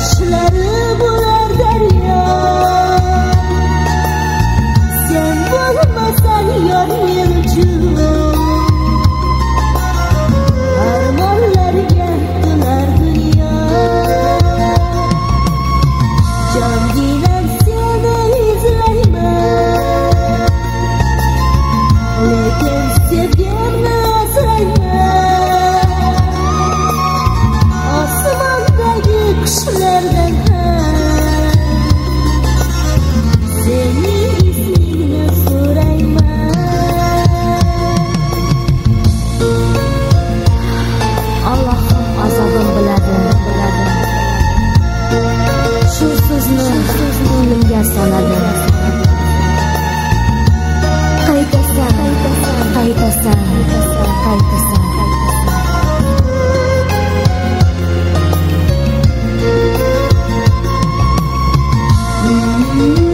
是来的，不来。you.